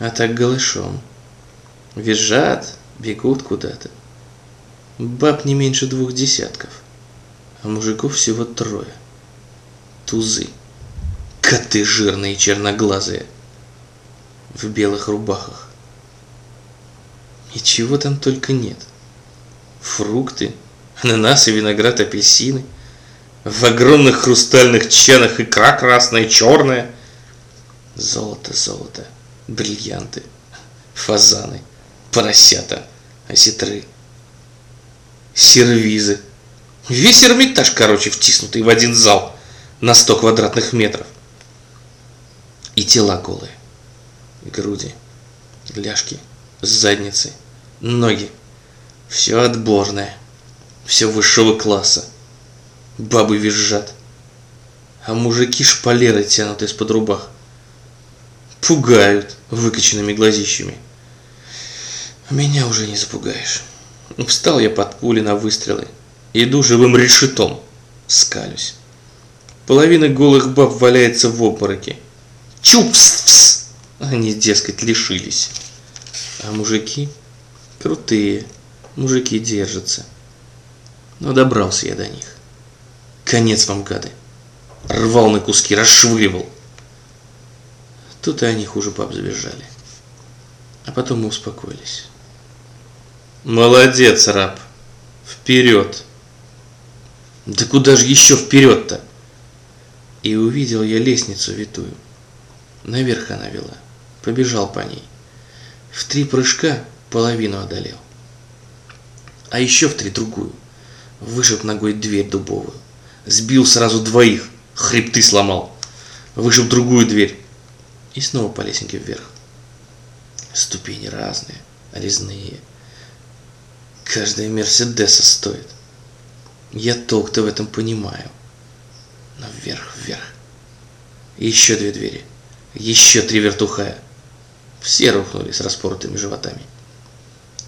а так голышом. Визжат, бегут куда-то. Баб не меньше двух десятков, а мужиков всего трое. Тузы, коты жирные черноглазые, в белых рубахах. И чего там только нет. Фрукты, ананасы, виноград, апельсины. В огромных хрустальных чанах икра красная, черная. Золото, золото, бриллианты, фазаны, поросята, осетры, сервизы. Весь Эрмитаж, короче, втиснутый в один зал на 100 квадратных метров. И тела голые. Груди, ляжки, задницы, ноги. Все отборное. Все высшего класса. Бабы визжат. А мужики шпалеры тянут из-под рубах. Пугают выкоченными глазищами. Меня уже не запугаешь. Встал я под пули на выстрелы. Иду живым решетом. Скалюсь. Половина голых баб валяется в обмороке. Чупс! Они, дескать, лишились. А мужики крутые. Мужики держатся. Но добрался я до них. Конец вам, гады. Рвал на куски, расшвыривал. Тут и они хуже баб завизжали. А потом мы успокоились. Молодец, раб. Вперед. Да куда же еще вперед-то? И увидел я лестницу витую. Наверх она вела. Побежал по ней. В три прыжка половину одолел. А еще в три другую. Вышиб ногой дверь дубовую. Сбил сразу двоих. Хребты сломал. Вышиб другую дверь. И снова по лесенке вверх. Ступени разные, резные. Каждая Мерседеса стоит. Я толк-то в этом понимаю. Но вверх, вверх. Еще две двери. Еще три вертухая. Все рухнули с распоротыми животами.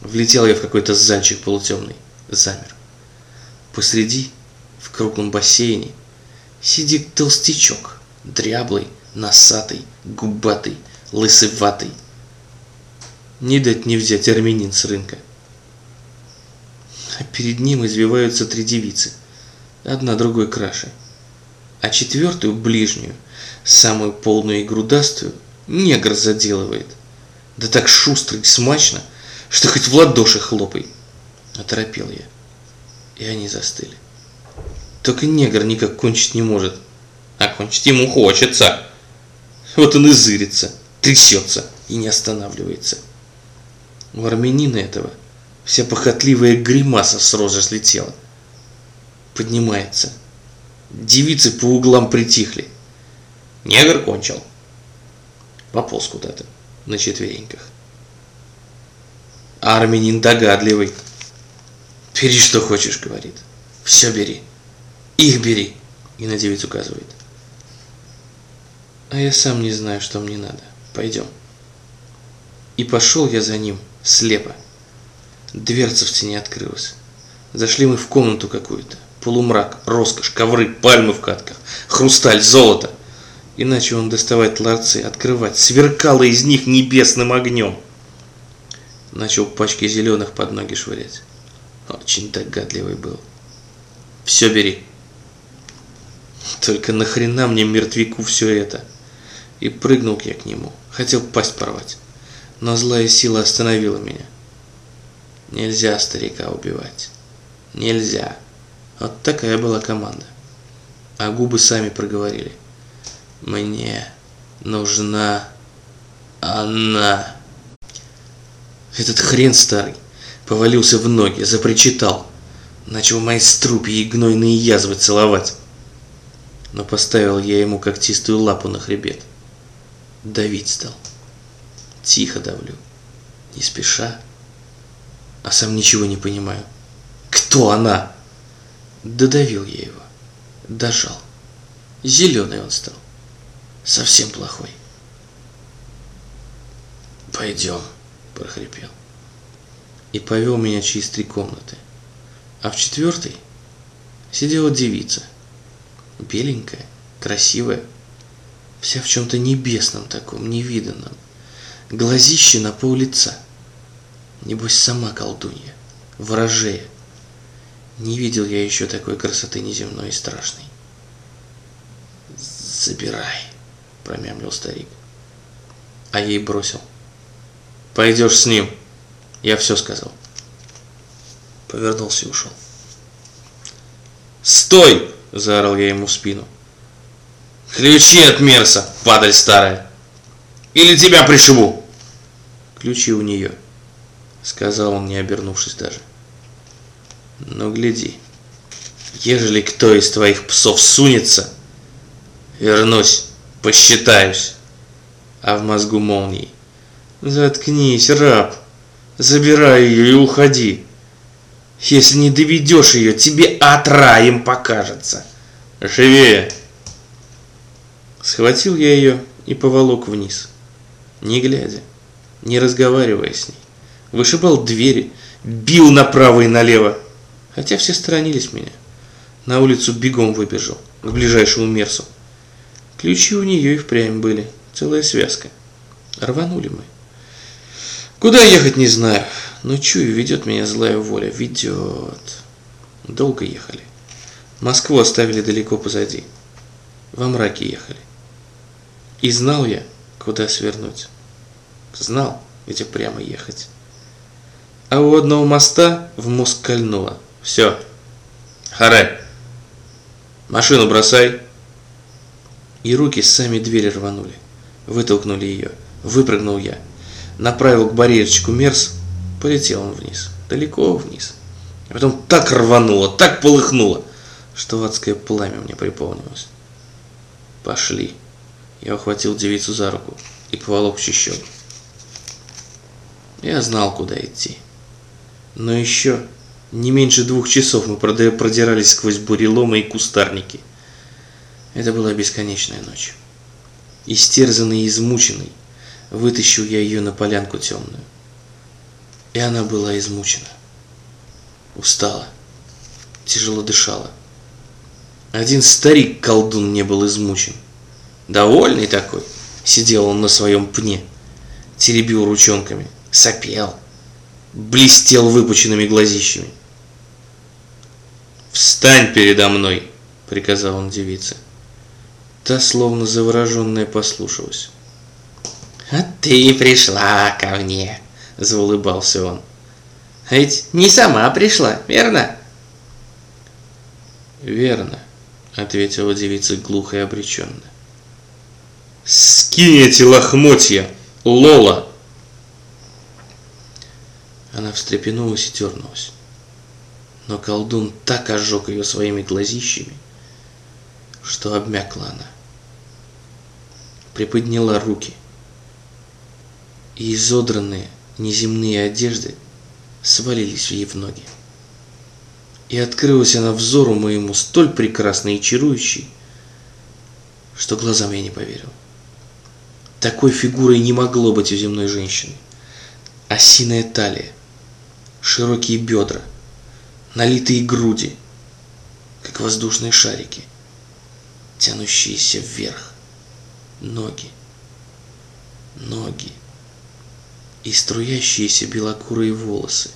Влетел я в какой-то зальчик полутемный. Замер. Посреди, в круглом бассейне, сидит толстячок. Дряблый, носатый, губатый, лысыватый. Не дать не взять армянин с рынка. А перед ним извиваются три девицы. Одна другой краше. А четвертую, ближнюю, самую полную и грудастую, негр заделывает. Да так шустро и смачно, что хоть в ладоши хлопай. Оторопел я. И они застыли. Только негр никак кончить не может. А кончить ему хочется. Вот он и зырится, трясется и не останавливается. У армянина этого вся похотливая гримаса с рожи слетела. Поднимается. Девицы по углам притихли. Негр кончил. Пополз куда-то на четвереньках. А армянин догадливый. Бери, что хочешь, говорит. Все бери. Их бери. И на девиц указывает. А я сам не знаю, что мне надо. Пойдем. И пошел я за ним, слепо. Дверца в стене открылась. Зашли мы в комнату какую-то. Полумрак, роскошь, ковры, пальмы в катках, хрусталь, золото. И начал он доставать ларцы, открывать. Сверкало из них небесным огнем. Начал пачки зеленых под ноги швырять. Очень догадливый был. Все бери. Только нахрена мне мертвяку все это? И прыгнул я к нему. Хотел пасть порвать. Но злая сила остановила меня. Нельзя старика убивать. Нельзя. Вот такая была команда. А губы сами проговорили. Мне нужна она. Этот хрен старый повалился в ноги, запричитал. Начал мои струпья и гнойные язвы целовать. Но поставил я ему когтистую лапу на хребет. Давить стал. Тихо давлю, не спеша, а сам ничего не понимаю. Кто она? Додавил я его, дожал. Зеленый он стал, совсем плохой. Пойдем, прохрипел. И повел меня через три комнаты. А в четвертой сидела девица. Беленькая, красивая, вся в чем-то небесном таком, невиданном. глазище на пол лица. Небось, сама колдунья, ворожея. Не видел я еще такой красоты неземной и страшной. «Забирай», — промямлил старик. А ей бросил. «Пойдешь с ним». Я все сказал. Повернулся и ушел. «Стой!» – заорал я ему в спину. «Ключи от Мерса, падаль старая! Или тебя пришибу!» «Ключи у нее», – сказал он, не обернувшись даже. «Ну, гляди, ежели кто из твоих псов сунется, вернусь, посчитаюсь!» А в мозгу молнии. «Заткнись, раб! Забирай ее и уходи!» Если не доведешь ее, тебе отраем покажется. Живее!» Схватил я ее и поволок вниз, не глядя, не разговаривая с ней. Вышибал двери, бил направо и налево, хотя все сторонились меня. На улицу бегом выбежал, к ближайшему мерсу. Ключи у нее и впрямь были, целая связка. Рванули мы. Куда ехать, не знаю. Но чую, ведет меня злая воля. Ведет. Долго ехали. Москву оставили далеко позади. Во мраке ехали. И знал я, куда свернуть. Знал, где прямо ехать. А у одного моста в мозг кольнуло. Все. Харе. Машину бросай. И руки сами двери рванули. Вытолкнули ее. Выпрыгнул я. Направил к барьерчику мерз Полетел он вниз, далеко вниз. А потом так рвануло, так полыхнуло, что адское пламя мне приполнилось. Пошли. Я ухватил девицу за руку и поволок в чищобу. Я знал, куда идти. Но еще не меньше двух часов мы продирались сквозь буреломы и кустарники. Это была бесконечная ночь. Истерзанный и измученный, вытащил я ее на полянку темную и она была измучена. Устала, тяжело дышала. Один старик-колдун не был измучен. Довольный такой, сидел он на своем пне, теребил ручонками, сопел, блестел выпученными глазищами. «Встань передо мной!» — приказал он девице. Та, словно завороженная, послушалась. «А ты пришла ко мне!» – заулыбался он. «А ведь не сама пришла, верно?» «Верно», – ответила девица глухо и обреченно. «Скинь лохмотья, Лола!» Она встрепенулась и дернулась. Но колдун так ожег ее своими глазищами, что обмякла она. Приподняла руки, и изодранные, неземные одежды свалились ей в ноги. И открылась она взору моему столь прекрасной и чарующей, что глазам я не поверил. Такой фигурой не могло быть у земной женщины. Осиная талия, широкие бедра, налитые груди, как воздушные шарики, тянущиеся вверх, ноги, ноги, и струящиеся белокурые волосы.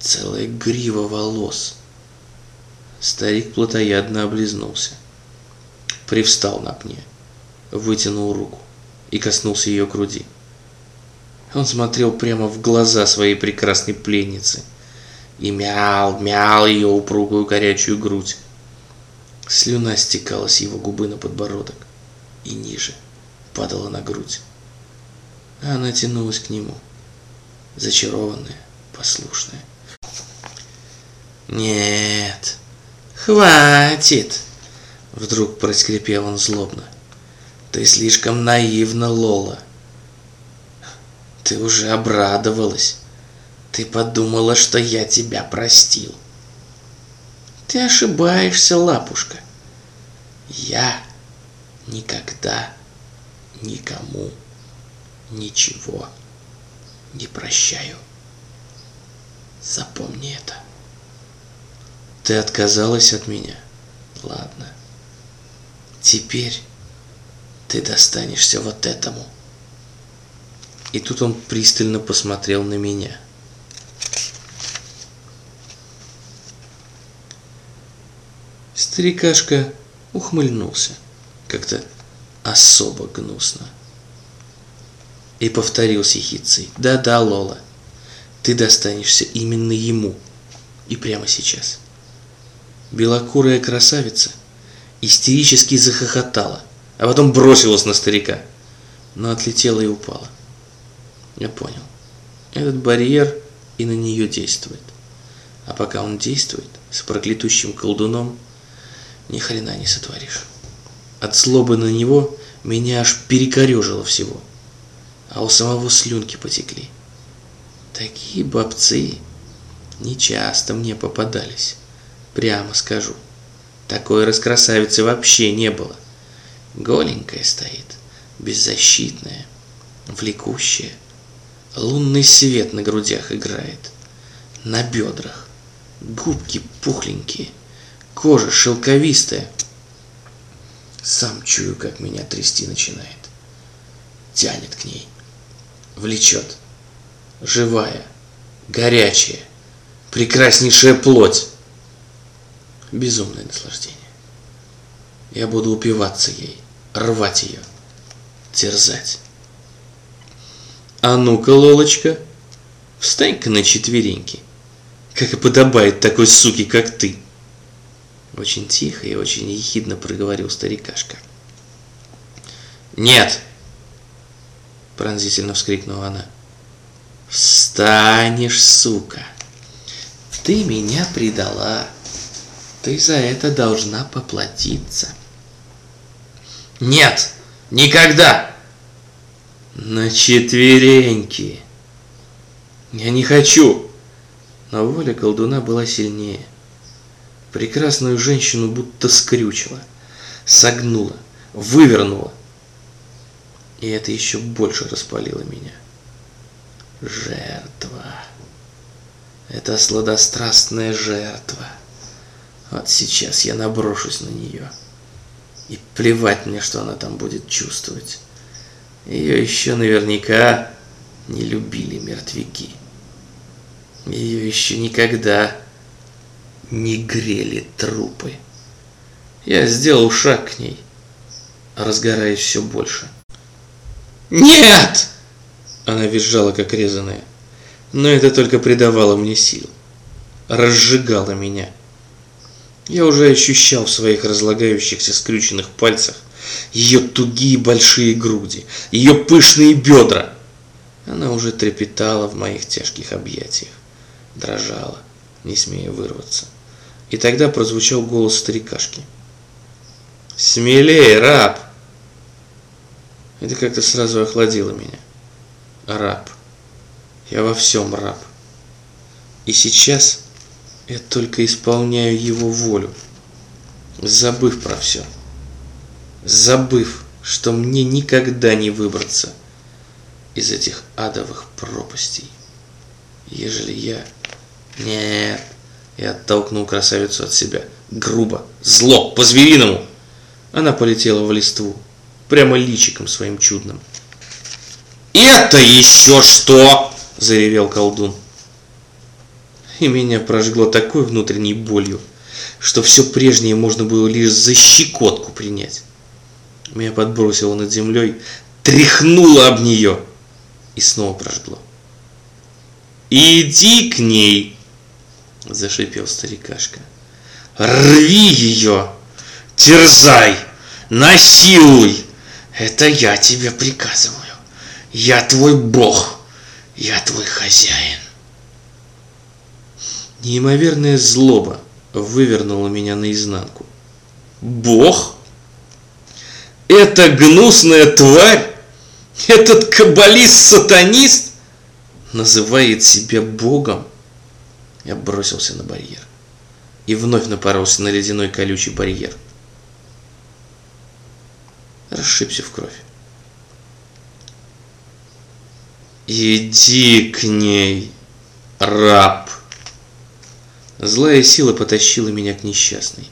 Целая грива волос. Старик плотоядно облизнулся. Привстал на пне, вытянул руку и коснулся ее груди. Он смотрел прямо в глаза своей прекрасной пленницы и мял, мял ее упругую горячую грудь. Слюна стекала с его губы на подбородок и ниже падала на грудь. Она тянулась к нему, зачарованная, послушная. «Нет, хватит!» Вдруг проскрипел он злобно. «Ты слишком наивна, Лола. Ты уже обрадовалась. Ты подумала, что я тебя простил. Ты ошибаешься, лапушка. Я никогда никому ничего не прощаю. Запомни это. Ты отказалась от меня? Ладно. Теперь ты достанешься вот этому. И тут он пристально посмотрел на меня. Старикашка ухмыльнулся, как-то особо гнусно. И повторил сихицей. Да-да, Лола, ты достанешься именно ему. И прямо сейчас. Белокурая красавица истерически захохотала, а потом бросилась на старика, но отлетела и упала. Я понял. Этот барьер и на нее действует. А пока он действует, с проклятущим колдуном ни хрена не сотворишь. От злобы на него меня аж перекорежило всего, а у самого слюнки потекли. Такие бабцы нечасто мне попадались, прямо скажу. Такой раскрасавицы вообще не было. Голенькая стоит, беззащитная, влекущая. Лунный свет на грудях играет, на бедрах, губки пухленькие, кожа шелковистая. Сам чую, как меня трясти начинает. Тянет к ней, влечет. Живая, горячая, прекраснейшая плоть. Безумное наслаждение. Я буду упиваться ей, рвать ее, терзать. А ну-ка, Лолочка, встань-ка на четвереньки, как и подобает такой суки, как ты. Очень тихо и очень ехидно проговорил старикашка. «Нет!» – пронзительно вскрикнула она. «Встанешь, сука! Ты меня предала! Ты за это должна поплатиться!» «Нет! Никогда!» «На четвереньки!» «Я не хочу!» Но воля колдуна была сильнее. Прекрасную женщину будто скрючила, согнула, вывернула. И это еще больше распалило меня. Жертва. Это сладострастная жертва. Вот сейчас я наброшусь на нее. И плевать мне, что она там будет чувствовать. Ее еще наверняка не любили мертвяки. Ее еще никогда не грели трупы. Я сделал шаг к ней, разгораясь все больше. «Нет!» Она визжала, как резаная. Но это только придавало мне сил. Разжигало меня. Я уже ощущал в своих разлагающихся скрюченных пальцах ее тугие большие груди, ее пышные бедра. Она уже трепетала в моих тяжких объятиях, дрожала, не смея вырваться. И тогда прозвучал голос старикашки. «Смелее, раб!» Это как-то сразу охладило меня. Раб. Я во всем раб. И сейчас я только исполняю его волю, забыв про все. Забыв, что мне никогда не выбраться из этих адовых пропастей. Ежели я... Нет, и оттолкнул красавицу от себя. Грубо, зло, по-звериному. Она полетела в листву, прямо личиком своим чудным. «Это еще что?» – заревел колдун. И меня прожгло такой внутренней болью, что все прежнее можно было лишь за щекотку принять. Меня подбросило над землей, тряхнуло об нее и снова прожгло. «Иди к ней!» – зашипел старикашка. «Рви ее! Терзай! Насилуй! Это я тебе приказываю! Я твой бог! Я твой хозяин!» Неимоверная злоба вывернула меня наизнанку. «Бог? Эта гнусная тварь? Этот каббалист-сатанист называет себя богом?» Я бросился на барьер и вновь напоролся на ледяной колючий барьер. Расшибся в кровь. «Иди к ней, раб!» Злая сила потащила меня к несчастной.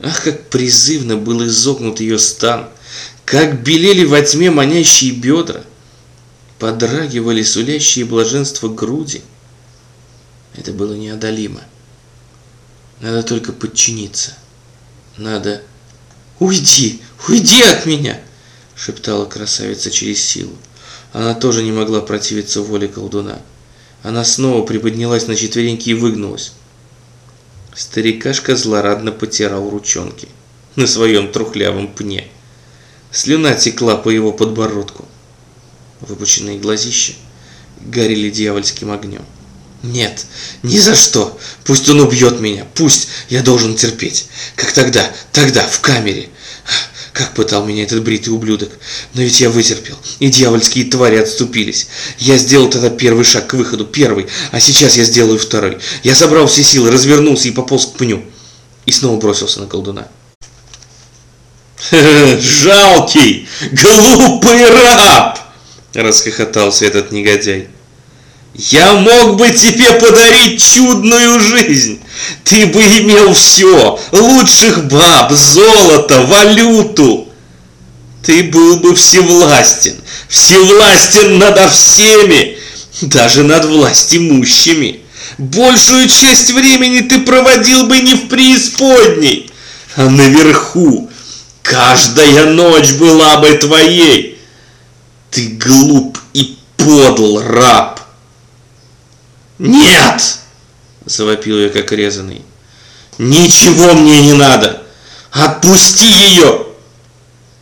Ах, как призывно был изогнут ее стан, как белели во тьме манящие бедра. подрагивали сулящие блаженство груди. Это было неодолимо. Надо только подчиниться. Надо... «Уйди! Уйди от меня!» — шептала красавица через силу. Она тоже не могла противиться воле колдуна. Она снова приподнялась на четвереньки и выгнулась. Старикашка злорадно потирал ручонки на своем трухлявом пне. Слюна текла по его подбородку. Выпученные глазища горели дьявольским огнем. Нет, ни за что. Пусть он убьет меня. Пусть я должен терпеть. Как тогда, тогда, в камере. Как пытал меня этот бритый ублюдок. Но ведь я вытерпел, и дьявольские твари отступились. Я сделал тогда первый шаг к выходу, первый, а сейчас я сделаю второй. Я собрал все силы, развернулся и пополз к пню. И снова бросился на колдуна. «Жалкий, глупый раб!» – расхохотался этот негодяй. Я мог бы тебе подарить чудную жизнь. Ты бы имел все, лучших баб, золото, валюту. Ты был бы всевластен, всевластен над всеми, даже над властимущими. Большую часть времени ты проводил бы не в преисподней, а наверху. Каждая ночь была бы твоей. Ты глуп и подл, раб. «Нет!» – завопил я как резанный. «Ничего мне не надо! Отпусти ее!»